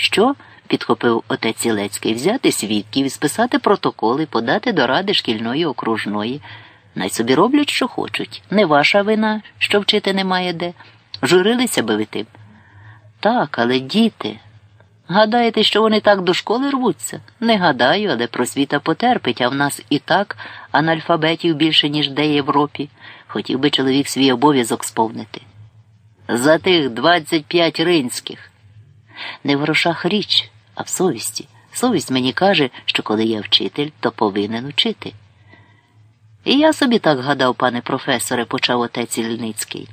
Що? підхопив отець Ілецький, взяти свідків списати протоколи, подати до ради шкільної окружної. Най собі роблять, що хочуть. Не ваша вина, що вчити немає де. Журилися би ви тим. Так, але діти. Гадаєте, що вони так до школи рвуться? Не гадаю, але просвіта потерпить, а в нас і так анальфабетів більше, ніж де Європі. Хотів би чоловік свій обов'язок сповнити. За тих двадцять п'ять ринських. Не в грошах річ, а в совісті. Совість мені каже, що коли я вчитель, то повинен учити. І я собі так гадав, пане професоре, почав отець Ільницький.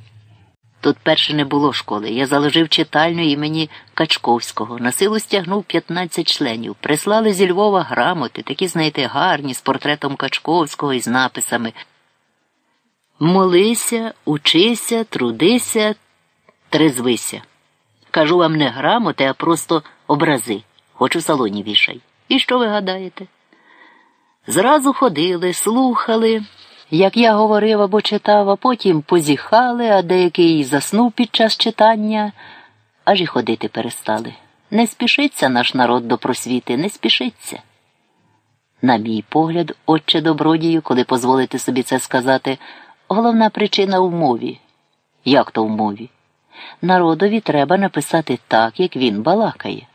Тут перше не було школи. Я заложив читальню імені Качковського, на силу стягнув 15 членів. Прислали зі Львова грамоти, такі, знаєте, гарні, з портретом Качковського і з написами. Молися, учися, трудися, трезвися. Кажу вам не грамоти, а просто образи. Хоч у салоні вішай. І що ви гадаєте? Зразу ходили, слухали, як я говорив або читав, а потім позіхали, а деякий заснув під час читання, аж і ходити перестали. Не спішиться наш народ до просвіти, не спішиться. На мій погляд, отче добродію, коли дозволите собі це сказати, головна причина в мові. Як то в мові? Народові треба написати так, як він балакає.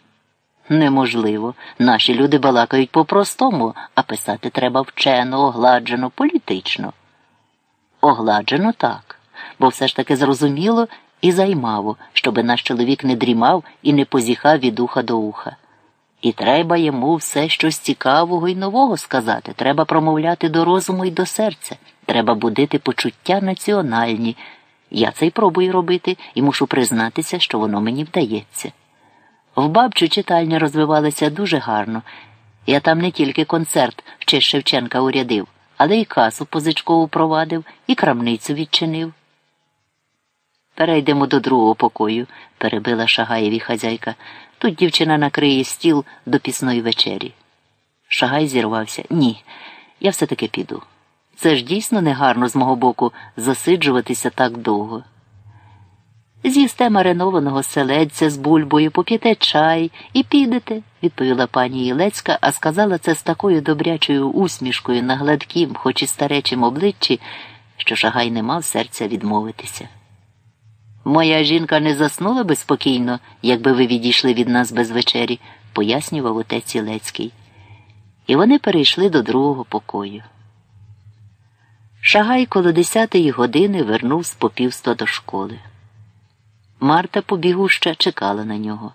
Неможливо. Наші люди балакають по-простому, а писати треба вчено, огладжено, політично. Огладжено так, бо все ж таки зрозуміло і займаво, щоби наш чоловік не дрімав і не позіхав від уха до уха. І треба йому все щось цікавого і нового сказати, треба промовляти до розуму і до серця, треба будити почуття національні. Я це й пробую робити і мушу признатися, що воно мені вдається. В бабчу читальня розвивалася дуже гарно. Я там не тільки концерт в честь Шевченка урядив, але й касу позичкову провадив, і крамницю відчинив. Перейдемо до другого покою, перебила Шагаєві хазяйка. Тут дівчина накриє стіл до пісної вечері. Шагай зірвався. Ні, я все таки піду. Це ж дійсно негарно з мого боку засиджуватися так довго. З'їсте маринованого селедця з бульбою, поп'єте чай і підете, відповіла пані Єлецька, а сказала це з такою добрячою усмішкою на гладкім, хоч і старечим обличчі, що шагай не мав серця відмовитися. Моя жінка не заснула би спокійно, якби ви відійшли від нас без вечері, пояснював отець Ілецький. І вони перейшли до другого покою. Шагай коло десятої години вернув з попівства до школи. Марта побігуща чекала на нього.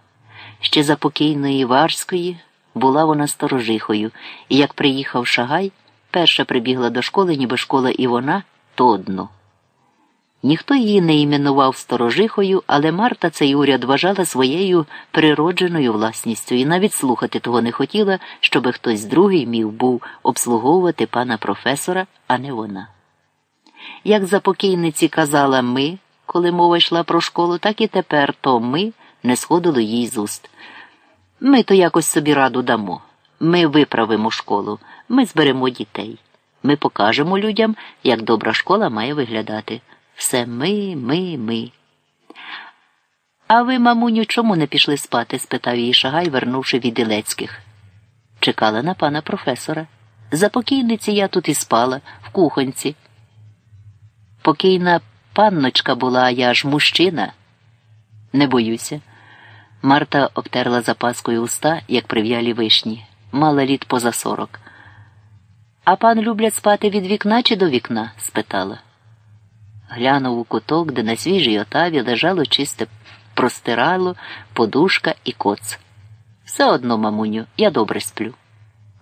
Ще за покійної Варської була вона сторожихою, і як приїхав Шагай, перша прибігла до школи, ніби школа і вона, то одно. Ніхто її не іменував сторожихою, але Марта цей уряд вважала своєю природженою власністю і навіть слухати того не хотіла, щоби хтось другий міг був обслуговувати пана професора, а не вона. Як за покійниці казала ми, коли мова йшла про школу, так і тепер то ми не сходило їй з уст. Ми то якось собі раду дамо. Ми виправимо школу, ми зберемо дітей. Ми покажемо людям, як добра школа має виглядати. Все ми, ми, ми. А ви, мамуню, чому не пішли спати? спитав її Шагай, вернувши від Ілецьких. Чекала на пана професора. За покійниці я тут і спала, в кухонці. Покійна панночка була, а я ж мужчина. Не боюся. Марта обтерла запаскою уста, як прив'ялі вишні, мала літ поза сорок. А пан люблять спати від вікна чи до вікна? спитала. Глянув у куток, де на свіжій отаві лежало чисте простирало, подушка і коц. Все одно, мамуню, я добре сплю.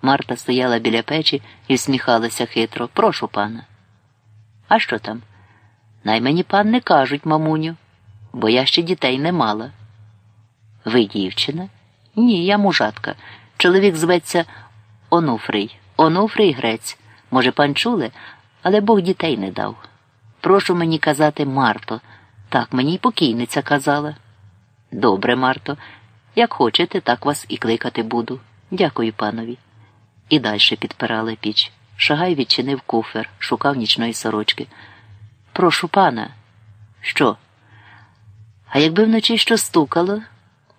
Марта стояла біля печі і всміхалася хитро. Прошу пана. А що там? Най мені пан не кажуть, мамуню, бо я ще дітей не мала. Ви дівчина? Ні, я мужатка. Чоловік зветься Онуфрий. Онуфрий грець. Може, пан чули, але Бог дітей не дав. Прошу мені казати Марто. Так мені й покійниця казала. Добре, Марто. Як хочете, так вас і кликати буду. Дякую панові. І далі підпирали піч. Шагай відчинив куфер, шукав нічної сорочки. Прошу пана. Що? А якби вночі що стукало,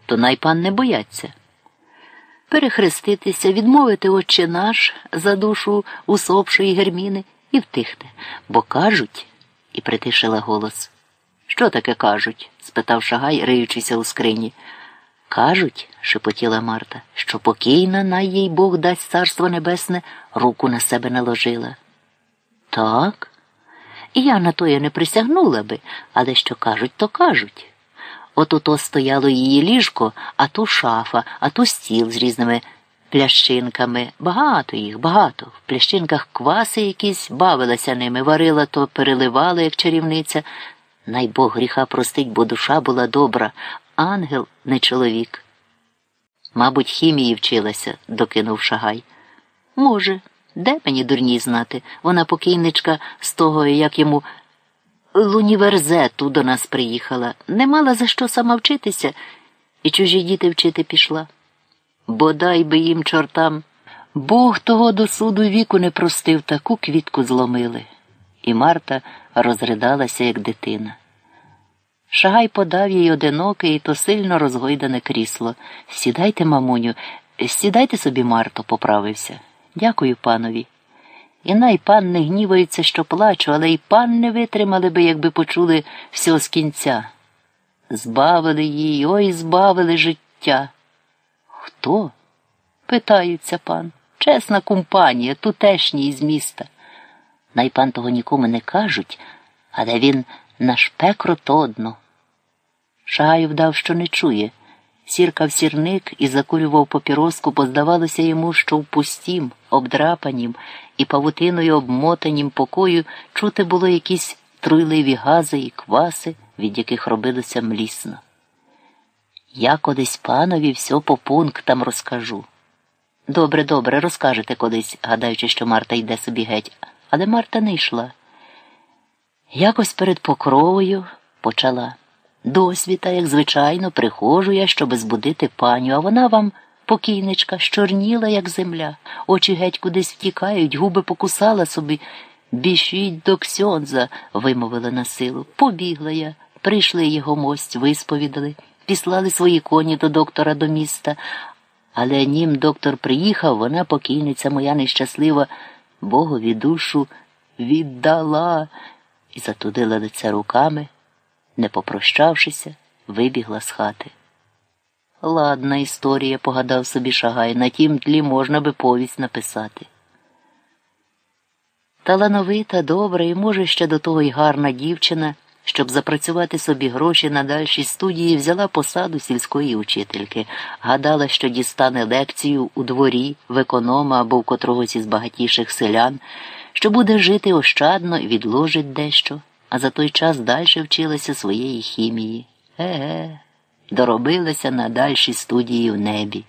то найпан не бояться. Перехреститися, відмовити отче наш за душу усопшої герміни і втихти, бо кажуть, і притишила голос. Що таке кажуть? спитав шагай, риючися у скрині. Кажуть, шепотіла Марта, що покійна най їй Бог дасть царство небесне, руку на себе наложила. Так? І я на то я не присягнула би, але що кажуть, то кажуть. От ото стояло її ліжко, а ту шафа, а ту стіл з різними плящинками. Багато їх, багато. В плящинках кваси якісь бавилася ними, варила, то переливала, як чарівниця. Най Бог гріха простить, бо душа була добра, ангел не чоловік. Мабуть, хімії вчилася, докинув шагай. Може, де мені дурні знати? Вона покійничка з того, як йому луніверзету до нас приїхала, не мала за що сама вчитися, і чужі діти вчити пішла. Бодай би їм чортам. Бог того до суду віку не простив, таку квітку зломили. І Марта розридалася, як дитина. Шагай подав їй одиноке і то сильно розгойдане крісло. Сідайте, мамуню, сідайте собі, Марто, поправився. Дякую панові. І най пан не гнівається, що плачу, але й пан не витримали би, якби почули всього з кінця. Збавили їй, ой, збавили життя. Хто? питаються пан. Чесна компанія, тутешній із міста. Най пан того нікому не кажуть, але він наш пекро то одно. Шагаю вдав, що не чує. Сіркав сірник і закурював папіроску, бо здавалося йому, що в пустім, обдрапанім і павутиною обмотанім покою чути було якісь труйливі гази і кваси, від яких робилося млісно. Я колись панові все по пунктам розкажу. Добре, добре, розкажете колись, гадаючи, що Марта йде собі геть, але Марта не йшла. Якось перед покровою почала. Досвіта, як звичайно, приходжу я, щоби збудити паню, а вона вам, покійничка, щорніла, як земля, очі геть кудись втікають, губи покусала собі. Бішіть до Ксьонза, вимовила на силу. Побігла я, прийшли його мость, висповідали, післали свої коні до доктора до міста. Але нім доктор приїхав, вона покійниця моя нещаслива, Богові душу віддала і затудила лице руками не попрощавшися, вибігла з хати. Ладна історія, погадав собі Шагай, на тім тлі можна би повість написати. Талановита, добра і, може, ще до того й гарна дівчина, щоб запрацювати собі гроші на дальші студії, взяла посаду сільської учительки, гадала, що дістане лекцію у дворі, в економа або в котрогось із багатіших селян, що буде жити ощадно і відложить дещо а за той час далі вчилася своєї хімії. Еге, доробилася на дальші студії в небі.